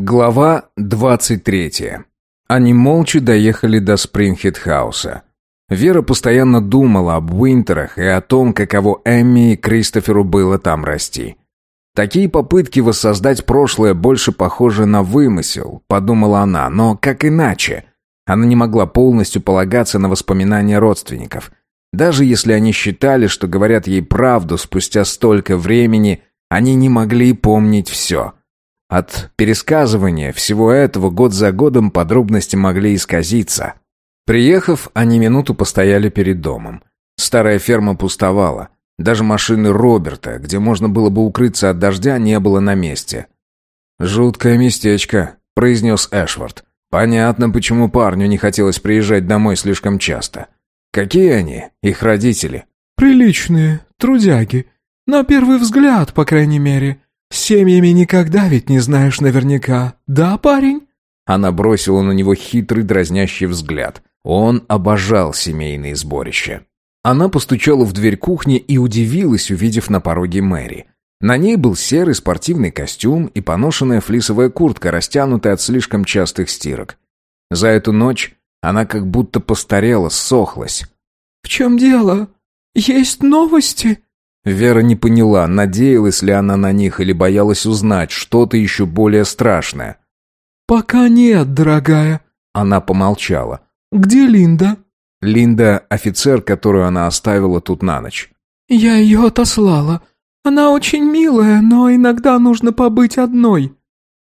Глава 23. Они молча доехали до Спрингхед-хауса. Вера постоянно думала об Уинтерах и о том, каково Эмми и Кристоферу было там расти. Такие попытки воссоздать прошлое больше похожи на вымысел, подумала она, но как иначе? Она не могла полностью полагаться на воспоминания родственников. Даже если они считали, что говорят ей правду спустя столько времени, они не могли помнить все – от пересказывания всего этого год за годом подробности могли исказиться. Приехав, они минуту постояли перед домом. Старая ферма пустовала. Даже машины Роберта, где можно было бы укрыться от дождя, не было на месте. «Жуткое местечко», — произнес Эшвард. «Понятно, почему парню не хотелось приезжать домой слишком часто. Какие они, их родители?» «Приличные, трудяги. На первый взгляд, по крайней мере. С семьями никогда ведь не знаешь наверняка, да, парень?» Она бросила на него хитрый дразнящий взгляд. Он обожал семейные сборища. Она постучала в дверь кухни и удивилась, увидев на пороге Мэри. На ней был серый спортивный костюм и поношенная флисовая куртка, растянутая от слишком частых стирок. За эту ночь она как будто постарела, сохлась. «В чем дело? Есть новости?» Вера не поняла, надеялась ли она на них или боялась узнать что-то еще более страшное. «Пока нет, дорогая». Она помолчала. «Где Линда?» Линда – офицер, которую она оставила тут на ночь. «Я ее отослала. Она очень милая, но иногда нужно побыть одной».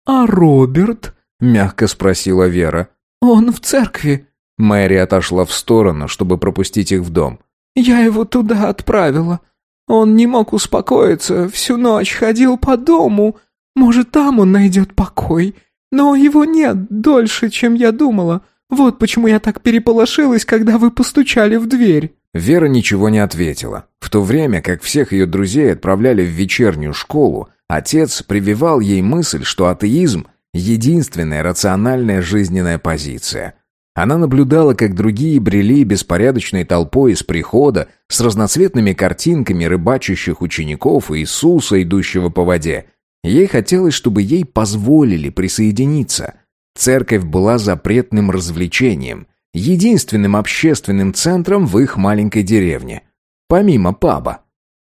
«А Роберт?» – мягко спросила Вера. «Он в церкви». Мэри отошла в сторону, чтобы пропустить их в дом. «Я его туда отправила. Он не мог успокоиться, всю ночь ходил по дому. Может, там он найдет покой. Но его нет дольше, чем я думала. Вот почему я так переполошилась, когда вы постучали в дверь». Вера ничего не ответила. В то время, как всех ее друзей отправляли в вечернюю школу, отец прививал ей мысль, что атеизм – единственная рациональная жизненная позиция – она наблюдала, как другие брели беспорядочной толпой из прихода с разноцветными картинками рыбачащих учеников и Иисуса, идущего по воде. Ей хотелось, чтобы ей позволили присоединиться. Церковь была запретным развлечением, единственным общественным центром в их маленькой деревне. Помимо паба.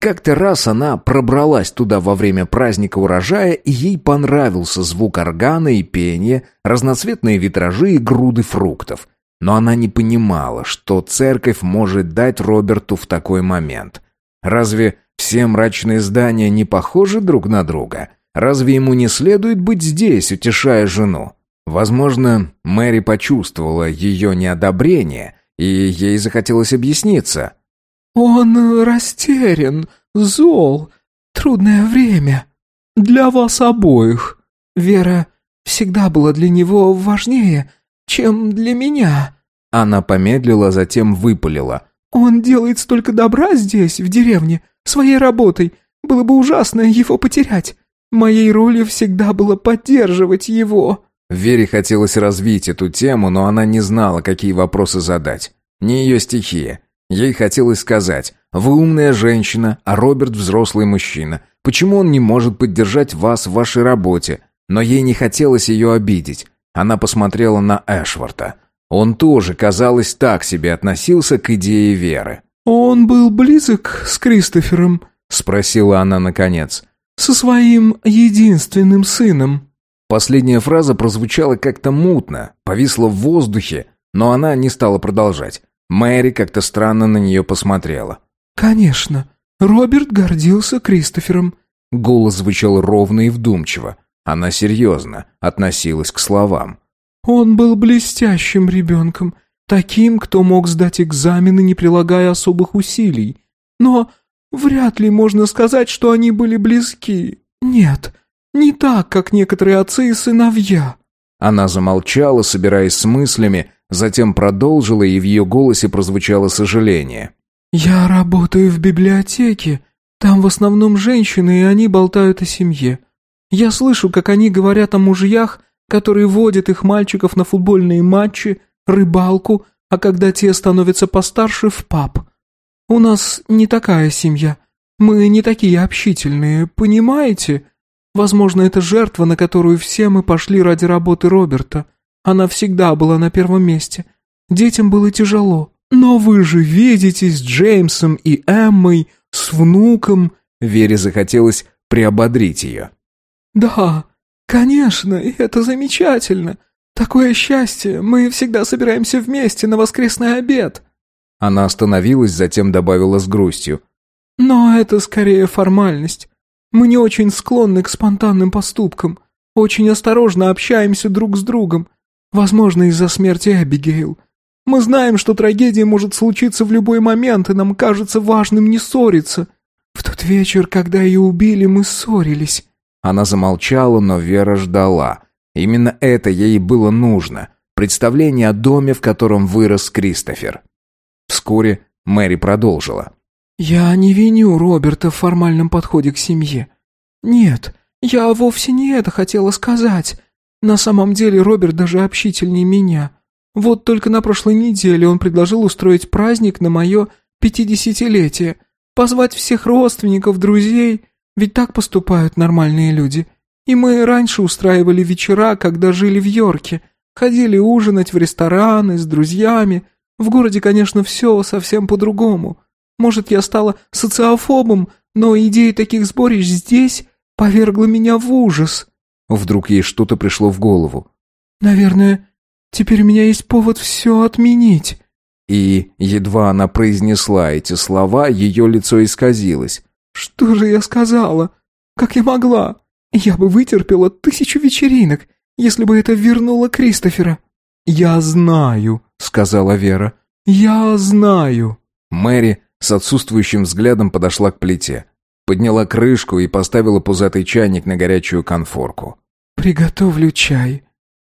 Как-то раз она пробралась туда во время праздника урожая, и ей понравился звук органа и пения, разноцветные витражи и груды фруктов. Но она не понимала, что церковь может дать Роберту в такой момент. Разве все мрачные здания не похожи друг на друга? Разве ему не следует быть здесь, утешая жену? Возможно, Мэри почувствовала ее неодобрение, и ей захотелось объясниться. «Он растерян, зол. Трудное время. Для вас обоих. Вера всегда была для него важнее, чем для меня». Она помедлила, затем выпалила. «Он делает столько добра здесь, в деревне, своей работой. Было бы ужасно его потерять. Моей ролью всегда было поддерживать его». Вере хотелось развить эту тему, но она не знала, какие вопросы задать. Не ее стихия. Ей хотелось сказать, вы умная женщина, а Роберт взрослый мужчина. Почему он не может поддержать вас в вашей работе? Но ей не хотелось ее обидеть. Она посмотрела на Эшварта. Он тоже, казалось, так себе относился к идее Веры. «Он был близок с Кристофером?» — спросила она наконец. «Со своим единственным сыном». Последняя фраза прозвучала как-то мутно, повисла в воздухе, но она не стала продолжать. Мэри как-то странно на нее посмотрела. «Конечно. Роберт гордился Кристофером». Голос звучал ровно и вдумчиво. Она серьезно относилась к словам. «Он был блестящим ребенком, таким, кто мог сдать экзамены, не прилагая особых усилий. Но вряд ли можно сказать, что они были близки. Нет, не так, как некоторые отцы и сыновья». Она замолчала, собираясь с мыслями, затем продолжила, и в ее голосе прозвучало сожаление. «Я работаю в библиотеке. Там в основном женщины, и они болтают о семье. Я слышу, как они говорят о мужьях, которые водят их мальчиков на футбольные матчи, рыбалку, а когда те становятся постарше, в паб. У нас не такая семья. Мы не такие общительные, понимаете? Возможно, это жертва, на которую все мы пошли ради работы Роберта. Она всегда была на первом месте. Детям было тяжело. Но вы же видитесь с Джеймсом и Эммой, с внуком...» Вере захотелось приободрить ее. «Да, конечно, это замечательно. Такое счастье, мы всегда собираемся вместе на воскресный обед». Она остановилась, затем добавила с грустью. «Но это скорее формальность. Мы не очень склонны к спонтанным поступкам, очень осторожно общаемся друг с другом, возможно, из-за смерти Эбигейл. Мы знаем, что трагедия может случиться в любой момент, и нам кажется важным не ссориться. В тот вечер, когда ее убили, мы ссорились». Она замолчала, но Вера ждала. Именно это ей было нужно. Представление о доме, в котором вырос Кристофер. Вскоре Мэри продолжила. «Я не виню Роберта в формальном подходе к семье. Нет, я вовсе не это хотела сказать. На самом деле Роберт даже общительнее меня. Вот только на прошлой неделе он предложил устроить праздник на мое пятидесятилетие, позвать всех родственников, друзей, ведь так поступают нормальные люди. И мы раньше устраивали вечера, когда жили в Йорке, ходили ужинать в рестораны с друзьями. В городе, конечно, все совсем по-другому. Может, я стала социофобом, но идея таких сборищ здесь повергла меня в ужас». Вдруг ей что-то пришло в голову. «Наверное, Теперь у меня есть повод все отменить». И, едва она произнесла эти слова, ее лицо исказилось. «Что же я сказала? Как я могла? Я бы вытерпела тысячу вечеринок, если бы это вернуло Кристофера». «Я знаю», — сказала Вера. «Я знаю». Мэри с отсутствующим взглядом подошла к плите, подняла крышку и поставила пузатый чайник на горячую конфорку. «Приготовлю чай»,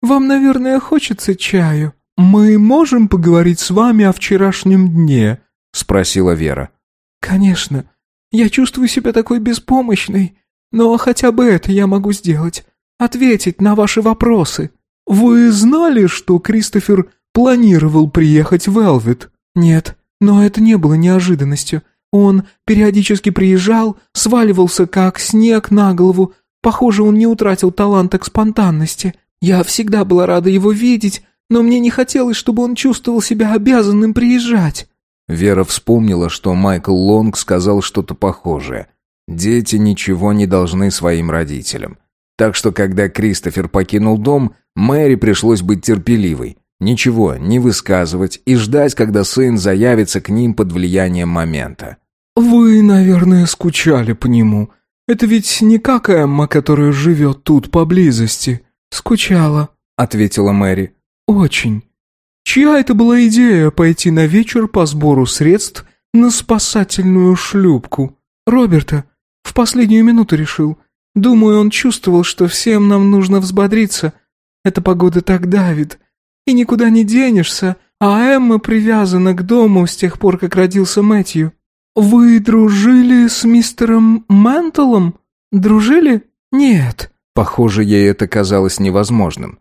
вам, наверное, хочется чаю. Мы можем поговорить с вами о вчерашнем дне?» — спросила Вера. «Конечно. Я чувствую себя такой беспомощной, но хотя бы это я могу сделать. Ответить на ваши вопросы. Вы знали, что Кристофер планировал приехать в Элвит?» «Нет, но это не было неожиданностью. Он периодически приезжал, сваливался как снег на голову. Похоже, он не утратил таланта к спонтанности. Я всегда была рада его видеть, но мне не хотелось, чтобы он чувствовал себя обязанным приезжать». Вера вспомнила, что Майкл Лонг сказал что-то похожее. «Дети ничего не должны своим родителям». Так что, когда Кристофер покинул дом, Мэри пришлось быть терпеливой, ничего не высказывать и ждать, когда сын заявится к ним под влиянием момента. «Вы, наверное, скучали по нему. Это ведь не как Эмма, которая живет тут поблизости», «Скучала», — ответила Мэри. «Очень. Чья это была идея пойти на вечер по сбору средств на спасательную шлюпку? Роберта. В последнюю минуту решил. Думаю, он чувствовал, что всем нам нужно взбодриться. Эта погода так давит. И никуда не денешься, а Эмма привязана к дому с тех пор, как родился Мэтью. Вы дружили с мистером Менталом? Дружили? Нет. Похоже, ей это казалось невозможным.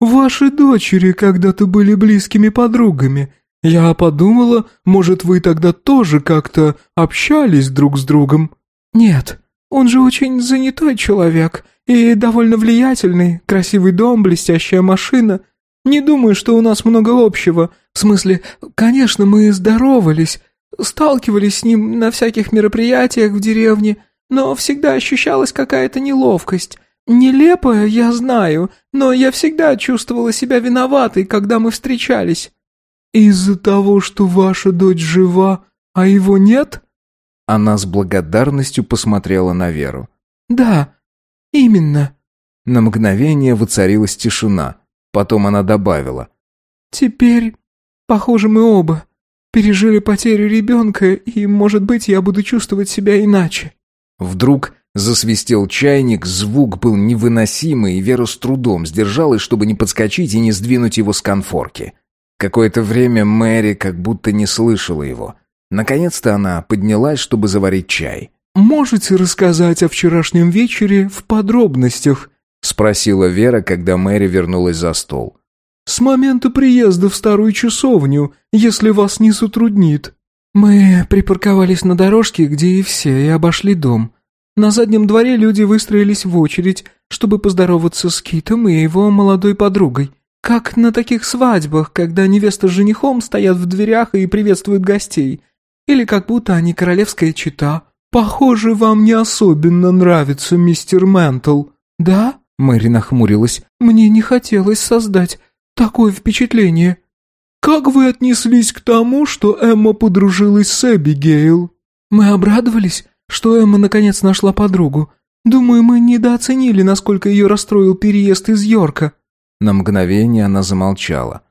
«Ваши дочери когда-то были близкими подругами. Я подумала, может, вы тогда тоже как-то общались друг с другом?» «Нет, он же очень занятой человек и довольно влиятельный, красивый дом, блестящая машина. Не думаю, что у нас много общего. В смысле, конечно, мы здоровались, сталкивались с ним на всяких мероприятиях в деревне, но всегда ощущалась какая-то неловкость». «Нелепая, я знаю, но я всегда чувствовала себя виноватой, когда мы встречались». «Из-за того, что ваша дочь жива, а его нет?» Она с благодарностью посмотрела на Веру. «Да, именно». На мгновение воцарилась тишина. Потом она добавила. «Теперь, похоже, мы оба пережили потерю ребенка, и, может быть, я буду чувствовать себя иначе». Вдруг Засвистел чайник, звук был невыносимый, и Вера с трудом сдержалась, чтобы не подскочить и не сдвинуть его с конфорки. Какое-то время Мэри как будто не слышала его. Наконец-то она поднялась, чтобы заварить чай. «Можете рассказать о вчерашнем вечере в подробностях?» — спросила Вера, когда Мэри вернулась за стол. «С момента приезда в старую часовню, если вас не затруднит». «Мы припарковались на дорожке, где и все, и обошли дом. На заднем дворе люди выстроились в очередь, чтобы поздороваться с Китом и его молодой подругой. Как на таких свадьбах, когда невеста с женихом стоят в дверях и приветствуют гостей. Или как будто они королевская чита. Похоже, вам не особенно нравится мистер Ментл. Да? Мэри нахмурилась. Мне не хотелось создать такое впечатление. Как вы отнеслись к тому, что Эмма подружилась с Эбигейл? Мы обрадовались, что Эмма наконец нашла подругу. Думаю, мы недооценили, насколько ее расстроил переезд из Йорка». На мгновение она замолчала.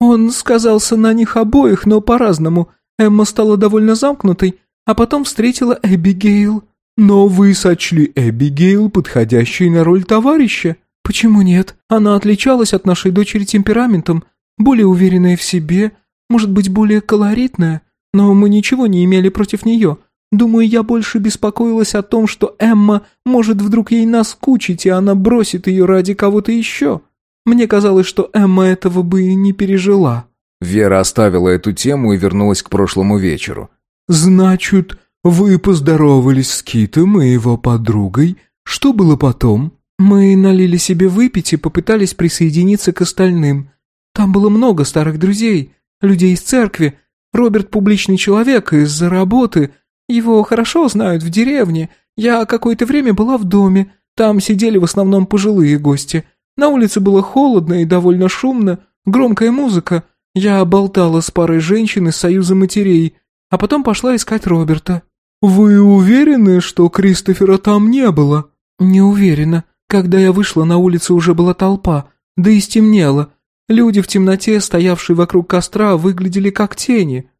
«Он сказался на них обоих, но по-разному. Эмма стала довольно замкнутой, а потом встретила Эбигейл. Но вы сочли Эбигейл подходящей на роль товарища? Почему нет? Она отличалась от нашей дочери темпераментом, более уверенная в себе, может быть, более колоритная, но мы ничего не имели против нее. Думаю, я больше беспокоилась о том, что Эмма может вдруг ей наскучить, и она бросит ее ради кого-то еще. Мне казалось, что Эмма этого бы и не пережила». Вера оставила эту тему и вернулась к прошлому вечеру. «Значит, вы поздоровались с Китом и его подругой. Что было потом?» «Мы налили себе выпить и попытались присоединиться к остальным. Там было много старых друзей, людей из церкви. Роберт публичный человек из-за работы, его хорошо знают в деревне. Я какое-то время была в доме. Там сидели в основном пожилые гости. На улице было холодно и довольно шумно. Громкая музыка. Я болтала с парой женщин из Союза матерей, а потом пошла искать Роберта. «Вы уверены, что Кристофера там не было?» «Не уверена. Когда я вышла, на улице уже была толпа, да и стемнело. Люди в темноте, стоявшие вокруг костра, выглядели как тени».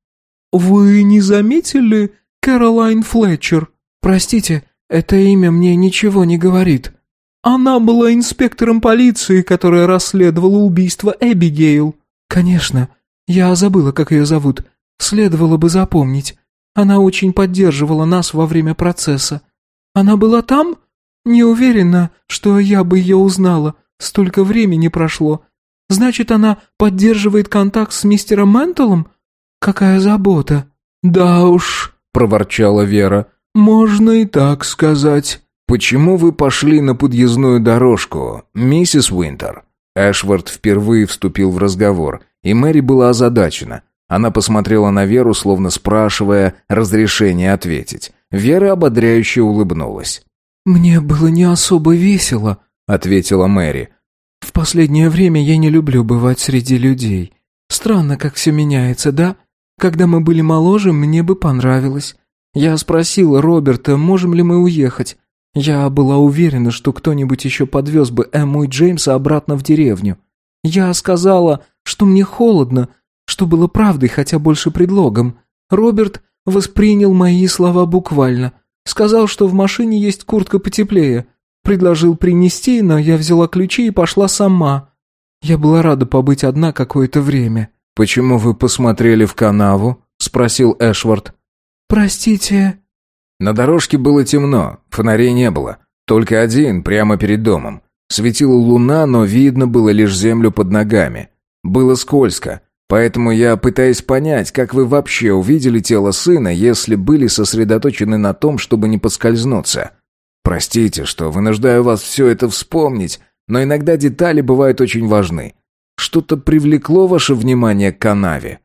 «Вы не заметили, Кэролайн Флетчер. Простите, это имя мне ничего не говорит. Она была инспектором полиции, которая расследовала убийство Эбигейл. Конечно, я забыла, как ее зовут. Следовало бы запомнить. Она очень поддерживала нас во время процесса. Она была там? Не уверена, что я бы ее узнала. Столько времени прошло. Значит, она поддерживает контакт с мистером Менталом? Какая забота. Да уж, проворчала Вера. «Можно и так сказать». «Почему вы пошли на подъездную дорожку, миссис Уинтер?» Эшвард впервые вступил в разговор, и Мэри была озадачена. Она посмотрела на Веру, словно спрашивая разрешения ответить. Вера ободряюще улыбнулась. «Мне было не особо весело», — ответила Мэри. «В последнее время я не люблю бывать среди людей. Странно, как все меняется, да? Когда мы были моложе, мне бы понравилось. Я спросила Роберта, можем ли мы уехать. Я была уверена, что кто-нибудь еще подвез бы Эмму и Джеймса обратно в деревню. Я сказала, что мне холодно, что было правдой, хотя больше предлогом. Роберт воспринял мои слова буквально. Сказал, что в машине есть куртка потеплее. Предложил принести, но я взяла ключи и пошла сама. Я была рада побыть одна какое-то время. «Почему вы посмотрели в канаву?» — спросил Эшвард. «Простите...» На дорожке было темно, фонарей не было. Только один, прямо перед домом. Светила луна, но видно было лишь землю под ногами. Было скользко, поэтому я пытаюсь понять, как вы вообще увидели тело сына, если были сосредоточены на том, чтобы не подскользнуться. Простите, что вынуждаю вас все это вспомнить, но иногда детали бывают очень важны. Что-то привлекло ваше внимание к канаве?»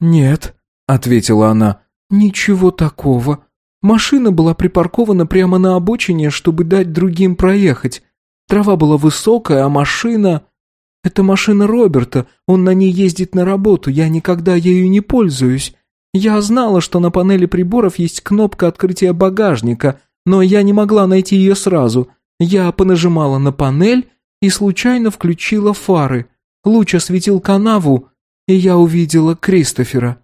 «Нет», — ответила она, — «ничего такого. Машина была припаркована прямо на обочине, чтобы дать другим проехать. Трава была высокая, а машина... Это машина Роберта, он на ней ездит на работу, я никогда ею не пользуюсь. Я знала, что на панели приборов есть кнопка открытия багажника, но я не могла найти ее сразу. Я понажимала на панель и случайно включила фары. Луч осветил канаву, и я увидела Кристофера».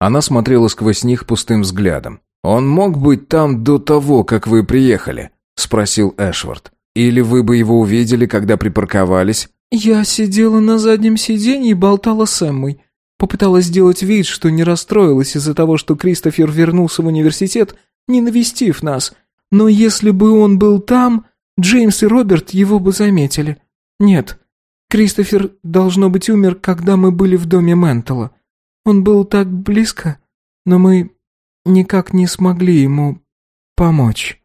Она смотрела сквозь них пустым взглядом. «Он мог быть там до того, как вы приехали?» — спросил Эшвард. «Или вы бы его увидели, когда припарковались?» «Я сидела на заднем сиденье и болтала с Эммой. Попыталась сделать вид, что не расстроилась из-за того, что Кристофер вернулся в университет, не навестив нас. Но если бы он был там, Джеймс и Роберт его бы заметили. Нет, Кристофер, должно быть, умер, когда мы были в доме Ментала. Он был так близко, но мы никак не смогли ему помочь».